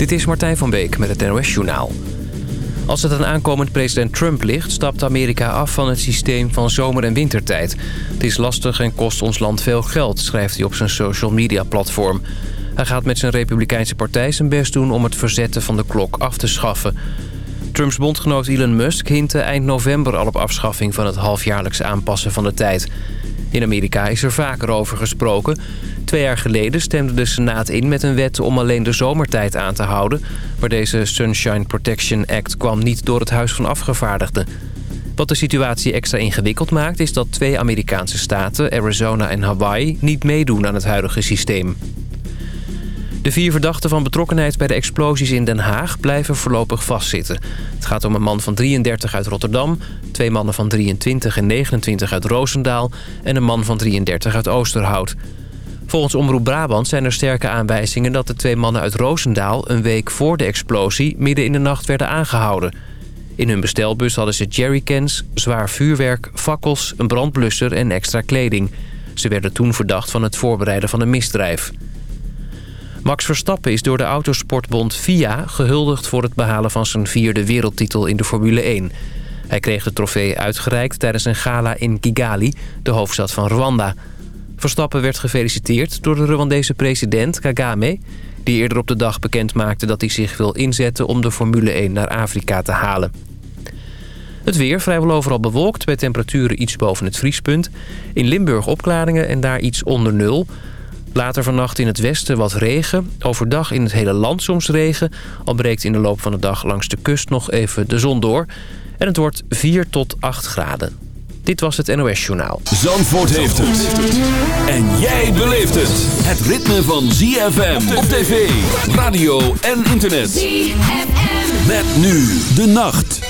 Dit is Martijn van Beek met het NOS Journaal. Als het aan aankomend president Trump ligt... stapt Amerika af van het systeem van zomer- en wintertijd. Het is lastig en kost ons land veel geld, schrijft hij op zijn social media platform. Hij gaat met zijn republikeinse partij zijn best doen... om het verzetten van de klok af te schaffen. Trumps bondgenoot Elon Musk hintte eind november al op afschaffing... van het halfjaarlijks aanpassen van de tijd... In Amerika is er vaker over gesproken. Twee jaar geleden stemde de Senaat in met een wet om alleen de zomertijd aan te houden. Maar deze Sunshine Protection Act kwam niet door het Huis van Afgevaardigden. Wat de situatie extra ingewikkeld maakt is dat twee Amerikaanse staten, Arizona en Hawaii, niet meedoen aan het huidige systeem. De vier verdachten van betrokkenheid bij de explosies in Den Haag blijven voorlopig vastzitten. Het gaat om een man van 33 uit Rotterdam, twee mannen van 23 en 29 uit Roosendaal en een man van 33 uit Oosterhout. Volgens Omroep Brabant zijn er sterke aanwijzingen dat de twee mannen uit Roosendaal een week voor de explosie midden in de nacht werden aangehouden. In hun bestelbus hadden ze jerrycans, zwaar vuurwerk, fakkels, een brandblusser en extra kleding. Ze werden toen verdacht van het voorbereiden van een misdrijf. Max Verstappen is door de autosportbond FIA gehuldigd voor het behalen van zijn vierde wereldtitel in de Formule 1. Hij kreeg de trofee uitgereikt tijdens een gala in Kigali, de hoofdstad van Rwanda. Verstappen werd gefeliciteerd door de Rwandese president Kagame... die eerder op de dag bekend maakte dat hij zich wil inzetten om de Formule 1 naar Afrika te halen. Het weer vrijwel overal bewolkt, bij temperaturen iets boven het vriespunt. In Limburg opklaringen en daar iets onder nul... Later vannacht in het westen wat regen. Overdag in het hele land soms regen. Al breekt in de loop van de dag langs de kust nog even de zon door. En het wordt 4 tot 8 graden. Dit was het NOS Journaal. Zandvoort heeft het. En jij beleeft het. Het ritme van ZFM op tv, radio en internet. ZFM. Met nu de nacht.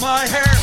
my hair.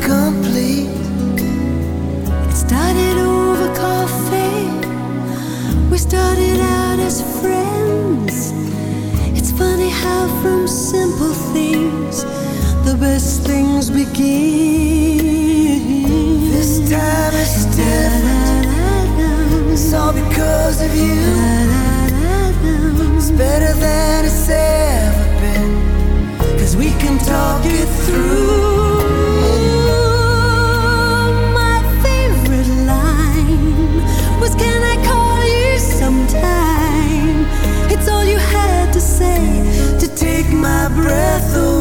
complete. It started over coffee. We started out as friends. It's funny how from simple things the best things begin. This time it's different. It's all because of you. It's better than it's ever we can talk it through. say to take my breath away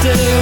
stay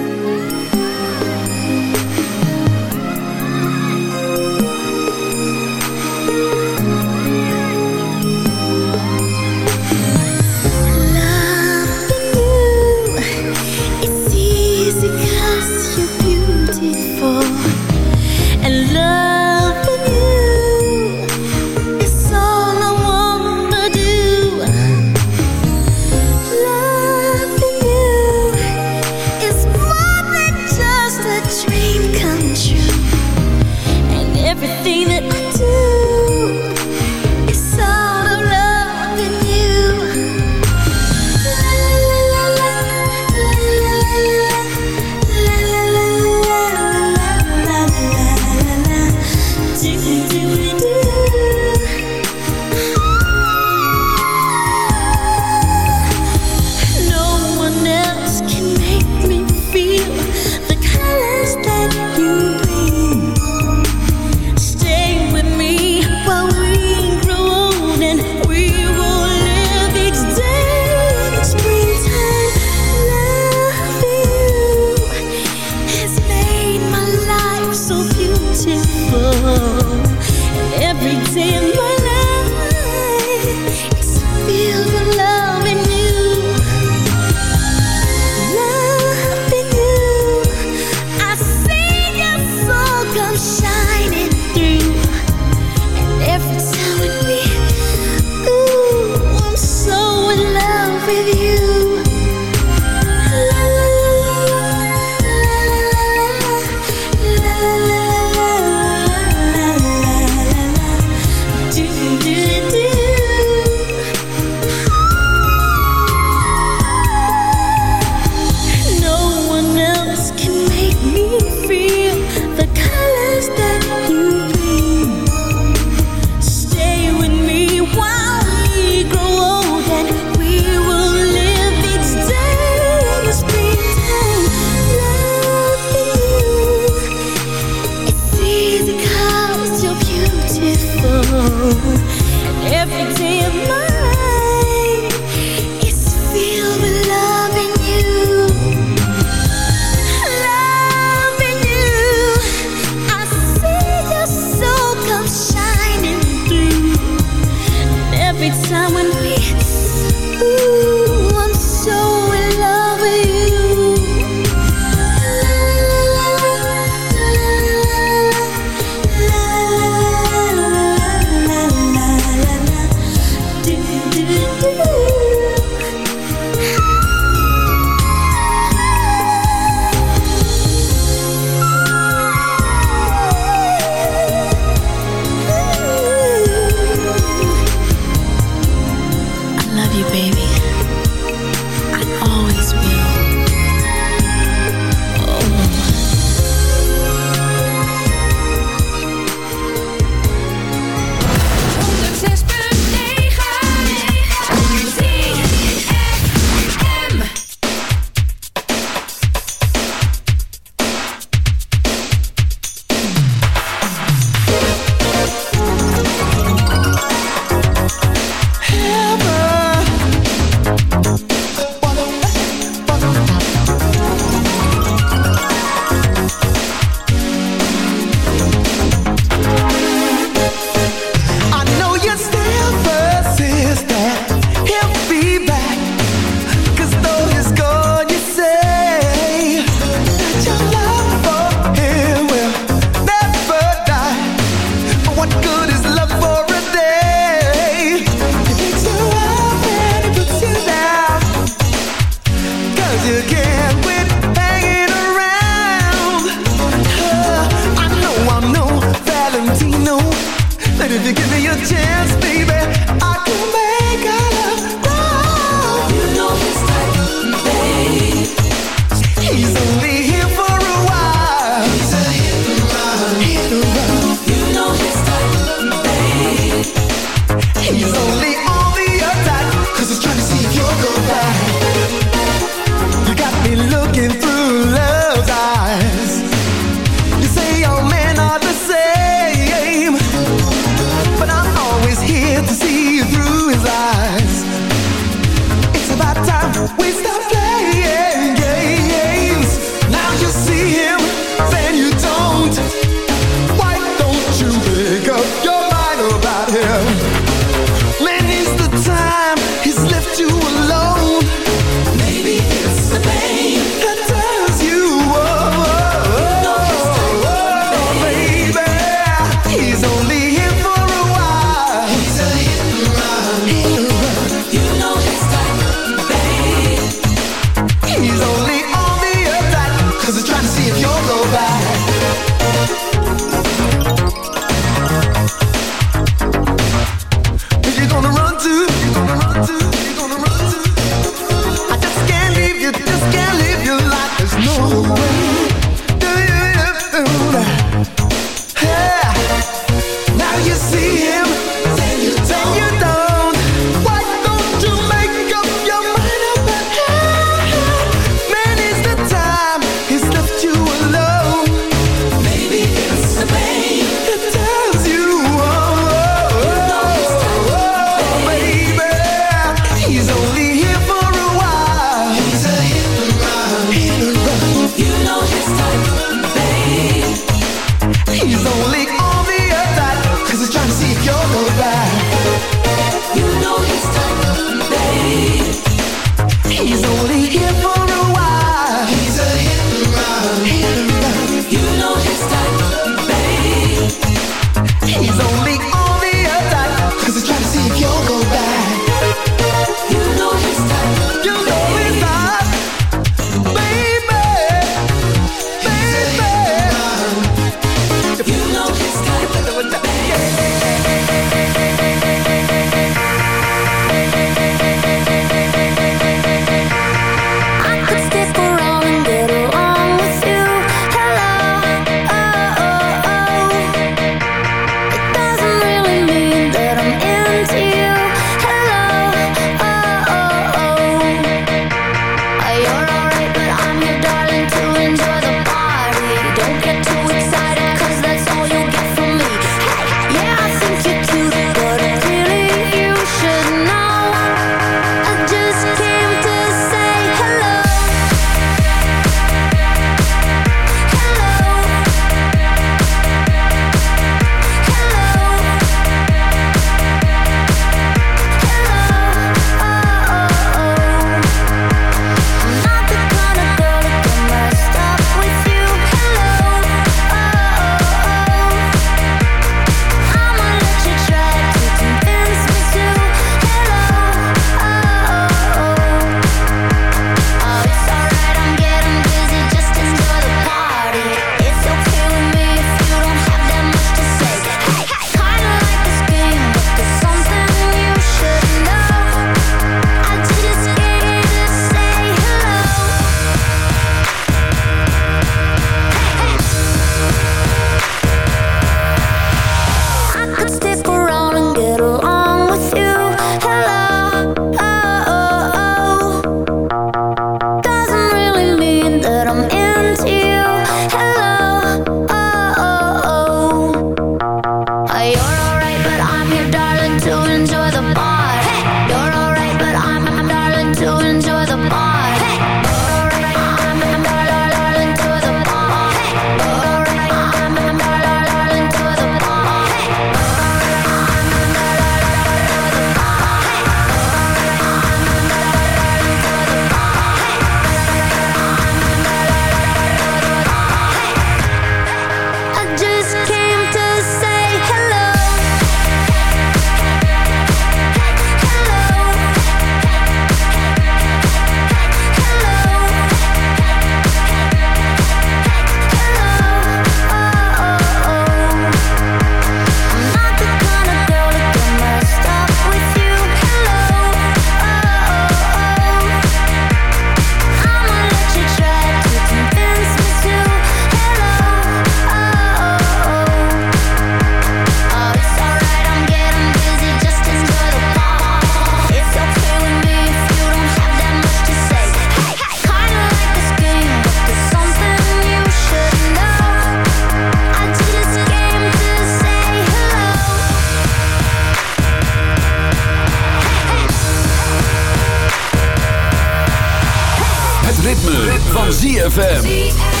ritme, van ZFM.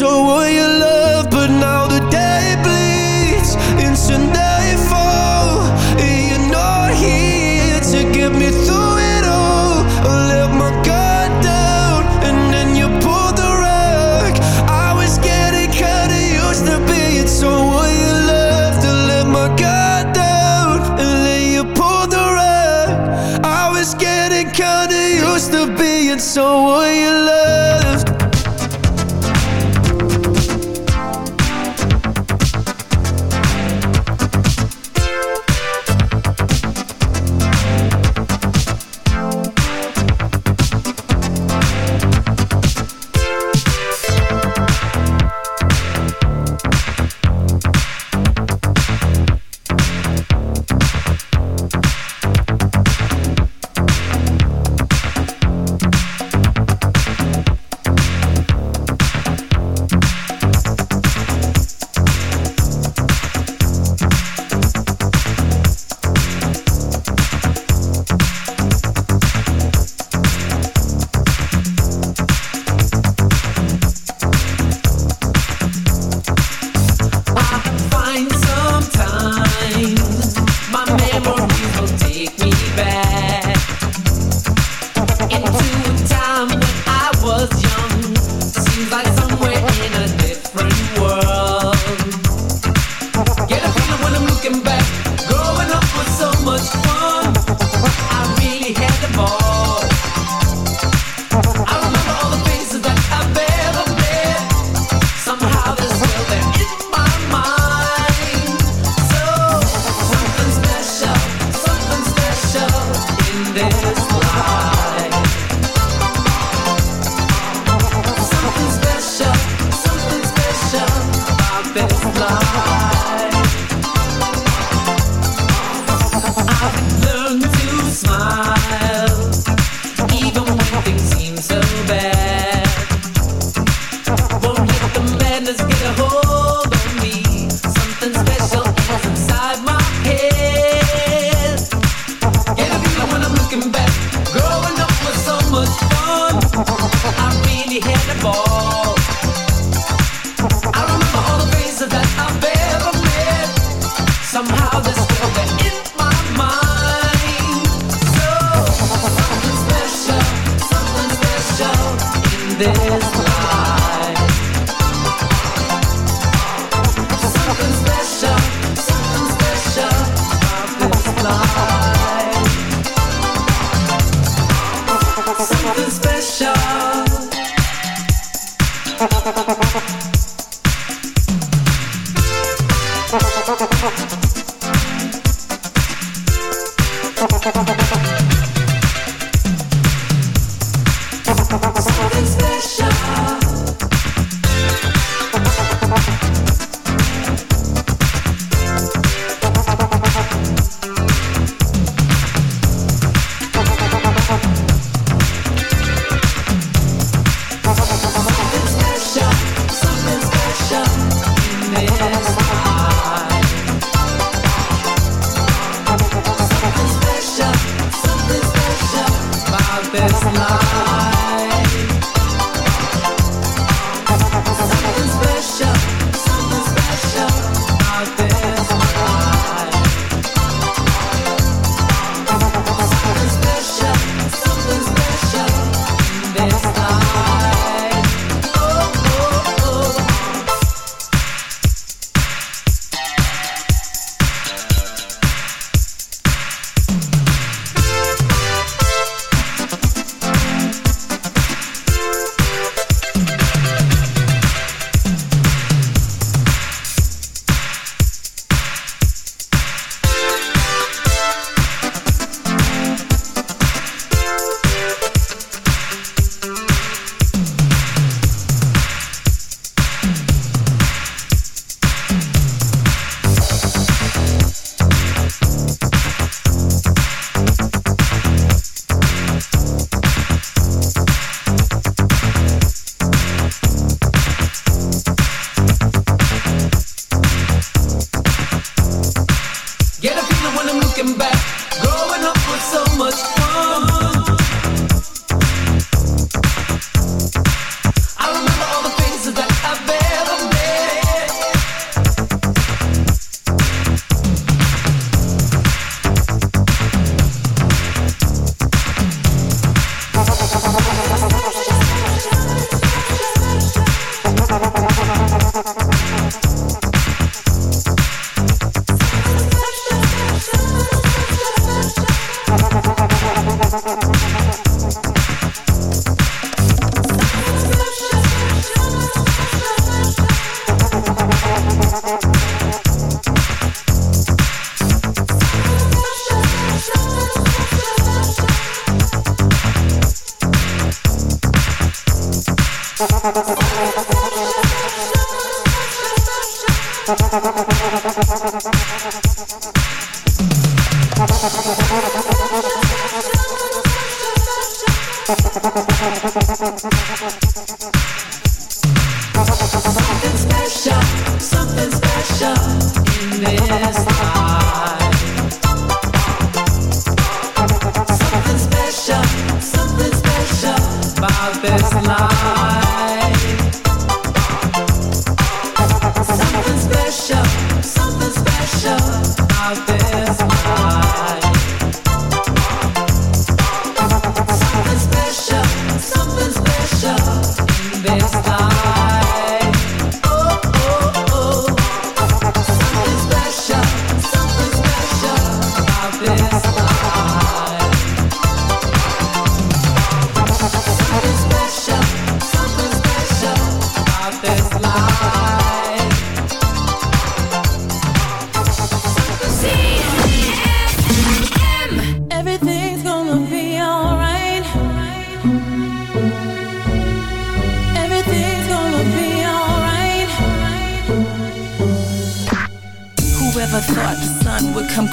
Being someone you love,